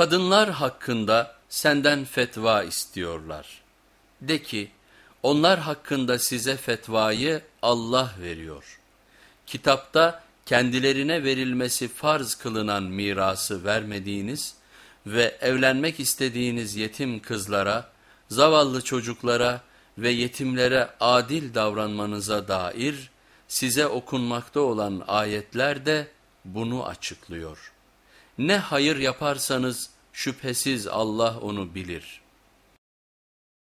Kadınlar hakkında senden fetva istiyorlar. De ki onlar hakkında size fetvayı Allah veriyor. Kitapta kendilerine verilmesi farz kılınan mirası vermediğiniz ve evlenmek istediğiniz yetim kızlara, zavallı çocuklara ve yetimlere adil davranmanıza dair size okunmakta olan ayetler de bunu açıklıyor. Ne hayır yaparsanız şüphesiz Allah onu bilir.''